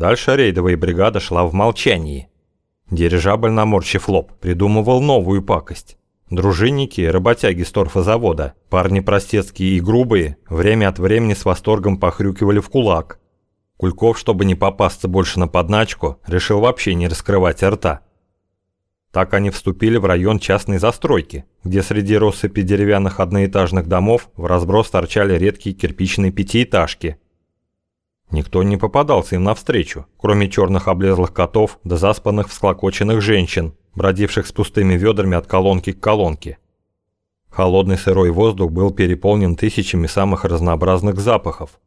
Дальше рейдовая бригада шла в молчании. Дирижабль, наморщив лоб, придумывал новую пакость. Дружинники, работяги с торфозавода, парни простецкие и грубые, время от времени с восторгом похрюкивали в кулак. Кульков, чтобы не попасться больше на подначку, решил вообще не раскрывать рта. Так они вступили в район частной застройки, где среди россыпи деревянных одноэтажных домов в разброс торчали редкие кирпичные пятиэтажки. Никто не попадался им навстречу, кроме черных облезлых котов да заспанных всклокоченных женщин, бродивших с пустыми ведрами от колонки к колонке. Холодный сырой воздух был переполнен тысячами самых разнообразных запахов.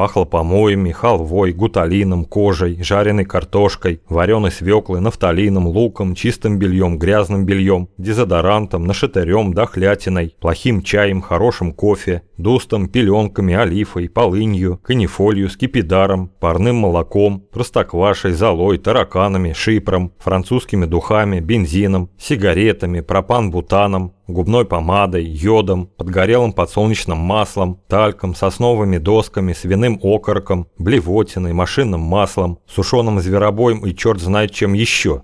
Пахло помоями, халвой, гуталином, кожей, жареной картошкой, вареной свеклой, нафталином, луком, чистым бельем, грязным бельем, дезодорантом, нашатырем, дохлятиной, плохим чаем, хорошим кофе, дустом, пеленками, олифой, полынью, канифолью, скипидаром, парным молоком, простоквашей, золой, тараканами, шипром, французскими духами, бензином, сигаретами, пропан-бутаном, губной помадой, йодом, подгорелым подсолнечным маслом, тальком, сосновыми досками, свиным окороком, блевотиной, машинным маслом, сушеным зверобоем и черт знает чем еще.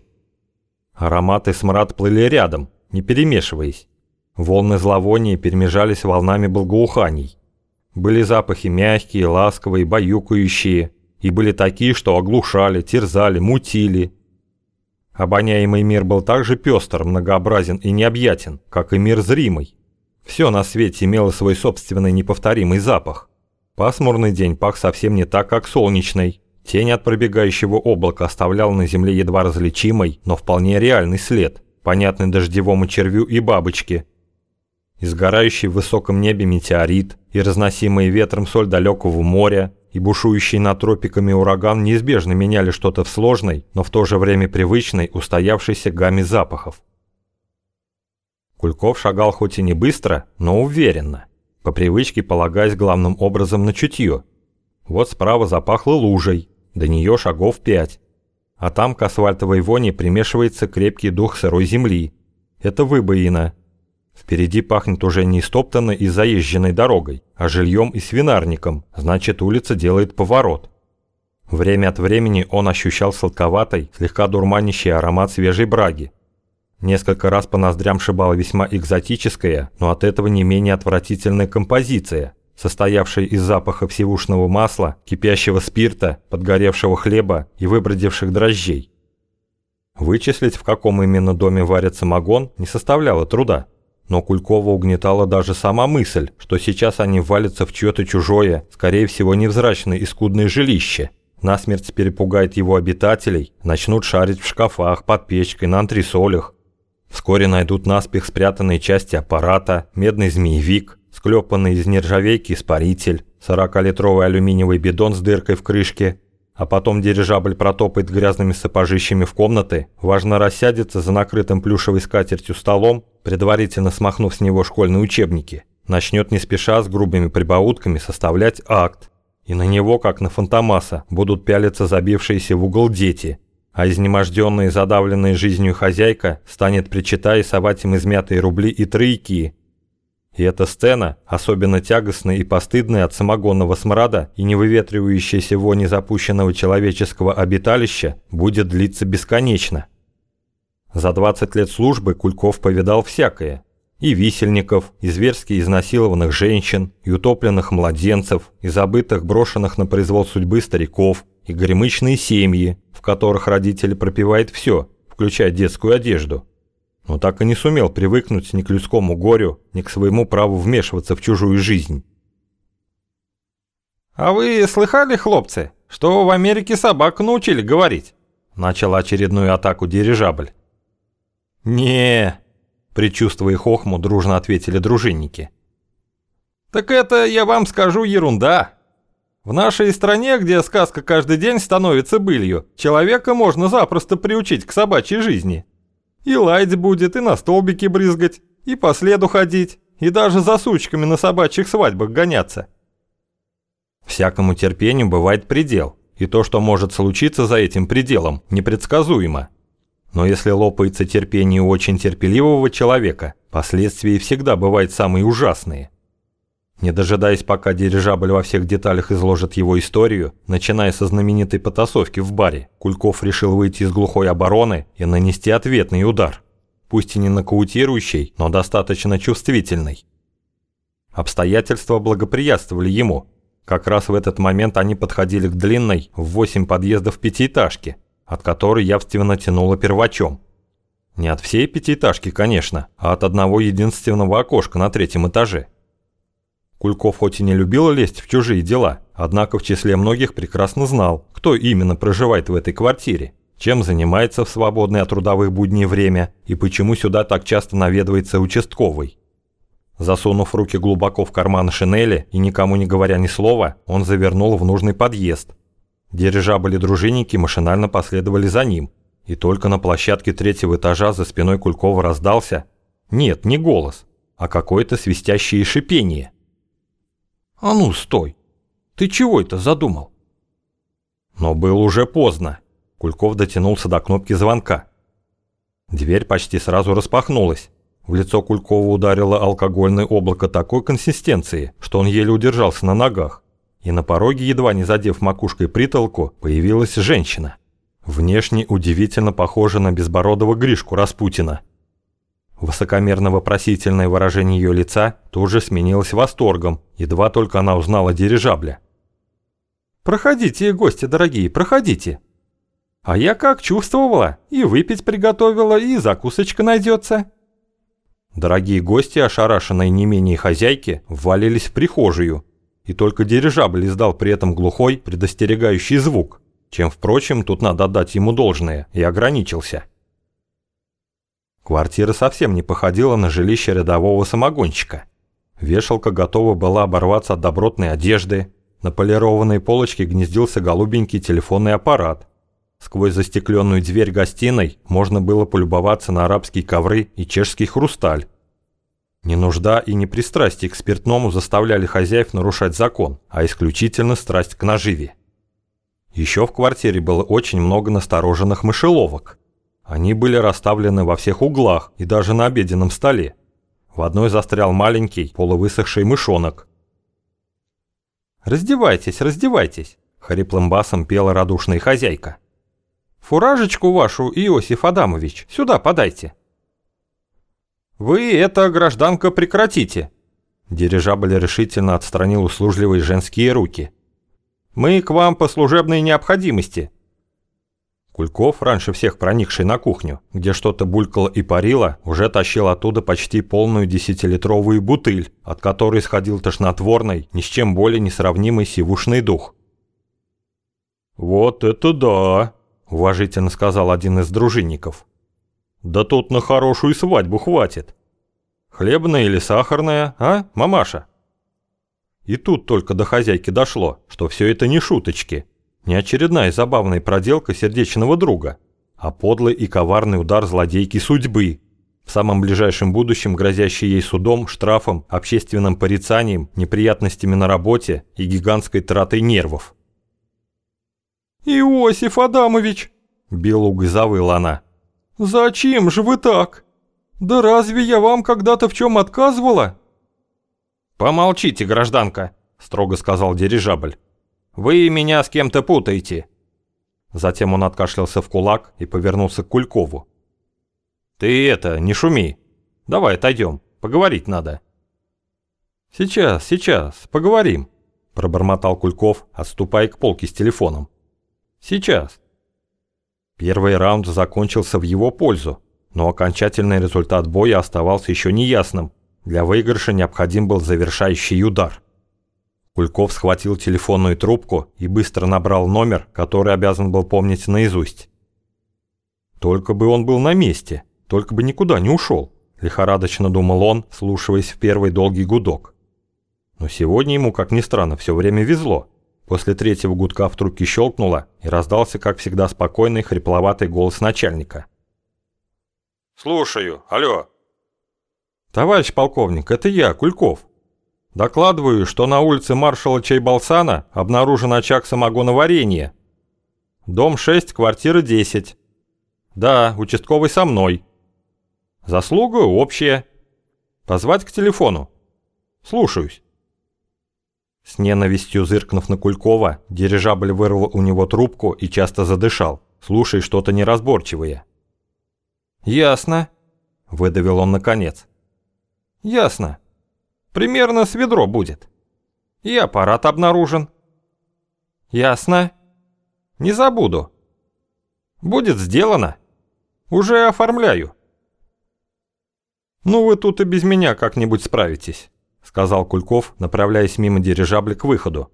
Аромат и смрад плыли рядом, не перемешиваясь. Волны зловония перемежались волнами благоуханий. Были запахи мягкие, ласковые, баюкающие, и были такие, что оглушали, терзали, мутили, Обоняемый мир был так же пестр, многообразен и необъятен, как и мир зримый. Все на свете имело свой собственный неповторимый запах. Пасмурный день пах совсем не так, как солнечный. Тень от пробегающего облака оставляла на земле едва различимый, но вполне реальный след, понятный дождевому червю и бабочке. Изгорающий в высоком небе метеорит и разносимый ветром соль далекого моря – и бушующий над тропиками ураган неизбежно меняли что-то в сложной, но в то же время привычной, устоявшейся гамме запахов. Кульков шагал хоть и не быстро, но уверенно, по привычке полагаясь главным образом на чутье. Вот справа запахло лужей, до нее шагов пять. А там к асфальтовой воне примешивается крепкий дух сырой земли. Это выбоина, Впереди пахнет уже не истоптанной и заезженной дорогой, а жильем и свинарником, значит улица делает поворот. Время от времени он ощущал сладковатый, слегка дурманящий аромат свежей браги. Несколько раз по ноздрям шибала весьма экзотическая, но от этого не менее отвратительная композиция, состоявшая из запаха всевушного масла, кипящего спирта, подгоревшего хлеба и выбродивших дрожжей. Вычислить, в каком именно доме варят самогон, не составляло труда. Но Кулькова угнетала даже сама мысль, что сейчас они валятся в чье-то чужое, скорее всего невзрачное и скудное жилище. Насмерть перепугает его обитателей, начнут шарить в шкафах, под печкой, на антресолях. Вскоре найдут наспех спрятанные части аппарата, медный змеевик, склепанный из нержавейки испаритель, 40-литровый алюминиевый бидон с дыркой в крышке, а потом дирижабль протопает грязными сапожищами в комнаты, важно рассядется за накрытым плюшевой скатертью столом, предварительно смахнув с него школьные учебники, начнет не спеша с грубыми прибаутками составлять акт, и на него, как на фантомаса, будут пялиться забившиеся в угол дети, а изнеможденная и задавленная жизнью хозяйка станет причитая совать им измятые рубли и тройки, и эта сцена, особенно тягостная и постыдная от самогонного смрада и невыветривающейся вони запущенного человеческого обиталища, будет длиться бесконечно. За 20 лет службы Кульков повидал всякое. И висельников, и зверски изнасилованных женщин, и утопленных младенцев, и забытых брошенных на произвол судьбы стариков, и горемычные семьи, в которых родители пропивают все, включая детскую одежду но так и не сумел привыкнуть ни к людскому горю, ни к своему праву вмешиваться в чужую жизнь. «А вы слыхали, хлопцы, что в Америке собак научили говорить?» Начал очередную атаку дирижабль. не предчувствуя хохму, дружно ответили дружинники. «Так это, я вам скажу, ерунда. В нашей стране, где сказка каждый день становится былью, человека можно запросто приучить к собачьей жизни». И лаять будет, и на столбике брызгать, и по следу ходить, и даже за сучками на собачьих свадьбах гоняться. Всякому терпению бывает предел, и то, что может случиться за этим пределом, непредсказуемо. Но если лопается терпение очень терпеливого человека, последствия всегда бывают самые ужасные. Не дожидаясь, пока дирижабль во всех деталях изложит его историю, начиная со знаменитой потасовки в баре, Кульков решил выйти из глухой обороны и нанести ответный удар. Пусть и не нокаутирующий, но достаточно чувствительный. Обстоятельства благоприятствовали ему. Как раз в этот момент они подходили к длинной в восемь подъездов пятиэтажке, от которой явственно тянуло первачом. Не от всей пятиэтажки, конечно, а от одного единственного окошка на третьем этаже. Кульков хоть и не любил лезть в чужие дела, однако в числе многих прекрасно знал, кто именно проживает в этой квартире, чем занимается в свободное от трудовых будней время и почему сюда так часто наведывается участковый. Засунув руки глубоко в карман шинели и никому не говоря ни слова, он завернул в нужный подъезд. Дирижабли-дружинники машинально последовали за ним, и только на площадке третьего этажа за спиной Кулькова раздался, нет, не голос, а какое-то свистящее шипение. «А ну, стой! Ты чего это задумал?» Но было уже поздно. Кульков дотянулся до кнопки звонка. Дверь почти сразу распахнулась. В лицо Кулькова ударило алкогольное облако такой консистенции, что он еле удержался на ногах. И на пороге, едва не задев макушкой притолку, появилась женщина. Внешне удивительно похожа на безбородого Гришку Распутина. Высокомерно-вопросительное выражение ее лица тут же сменилось восторгом, едва только она узнала дирижабля. «Проходите, гости дорогие, проходите. А я как чувствовала, и выпить приготовила, и закусочка найдется». Дорогие гости, ошарашенные не менее хозяйки, ввалились в прихожую, и только дирижабль издал при этом глухой, предостерегающий звук, чем, впрочем, тут надо отдать ему должное, и ограничился. Квартира совсем не походила на жилище рядового самогонщика. Вешалка готова была оборваться от добротной одежды, на полированной полочке гнездился голубенький телефонный аппарат. Сквозь застекленную дверь гостиной можно было полюбоваться на арабские ковры и чешский хрусталь. Не нужда и не пристрастие к спиртному заставляли хозяев нарушать закон, а исключительно страсть к наживе. Еще в квартире было очень много настороженных мышеловок – они были расставлены во всех углах и даже на обеденном столе. В одной застрял маленький, полувысохший мышонок. «Раздевайтесь, раздевайтесь!» — хриплым басом пела радушная хозяйка. «Фуражечку вашу, Иосиф Адамович, сюда подайте!» «Вы это, гражданка, прекратите!» Дирижабль решительно отстранил услужливые женские руки. «Мы к вам по служебной необходимости. Кульков, раньше всех проникший на кухню, где что-то булькало и парило, уже тащил оттуда почти полную десятилитровую бутыль, от которой сходил тошнотворный, ни с чем более несравнимый сивушный дух. «Вот это да!» – уважительно сказал один из дружинников. «Да тут на хорошую свадьбу хватит. Хлебная или сахарная, а, мамаша?» И тут только до хозяйки дошло, что все это не шуточки – не очередная забавная проделка сердечного друга, а подлый и коварный удар злодейки судьбы, в самом ближайшем будущем грозящий ей судом, штрафом, общественным порицанием, неприятностями на работе и гигантской тратой нервов. «Иосиф Адамович!» – белугой завыла она. «Зачем же вы так? Да разве я вам когда-то в чем отказывала?» «Помолчите, гражданка», – строго сказал дирижабль. Вы меня с кем-то путаете». Затем он откашлялся в кулак и повернулся к Кулькову. «Ты это, не шуми. Давай отойдем, поговорить надо». «Сейчас, сейчас, поговорим», – пробормотал Кульков, отступая к полке с телефоном. «Сейчас». Первый раунд закончился в его пользу, но окончательный результат боя оставался еще неясным. Для выигрыша необходим был завершающий удар. Кульков схватил телефонную трубку и быстро набрал номер, который обязан был помнить наизусть. Только бы он был на месте, только бы никуда не ушел, лихорадочно думал он, слушаясь в первый долгий гудок. Но сегодня ему, как ни странно, все время везло. После третьего гудка в трубке щелкнуло и раздался, как всегда, спокойный, хрипловатый голос начальника. «Слушаю, алло». «Товарищ полковник, это я, Кульков. Докладываю, что на улице маршала Чайбалсана обнаружен очаг самогоноварения. Дом 6, квартира 10. Да, участковый со мной. Заслуга общая. Позвать к телефону. Слушаюсь. С ненавистью зыркнув на Кулькова, дирижабль вырвал у него трубку и часто задышал, слушая что-то неразборчивое. «Ясно», — выдавил он наконец. «Ясно. Примерно с ведро будет. И аппарат обнаружен». «Ясно. Не забуду. Будет сделано. Уже оформляю». «Ну вы тут и без меня как-нибудь справитесь», — сказал Кульков, направляясь мимо дирижабля к выходу.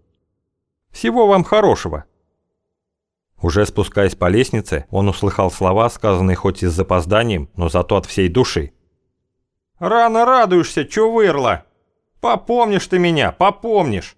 «Всего вам хорошего». Уже спускаясь по лестнице, он услыхал слова, сказанные хоть и с запозданием, но зато от всей души. «Рано радуешься, чё вырла? Попомнишь ты меня, попомнишь!»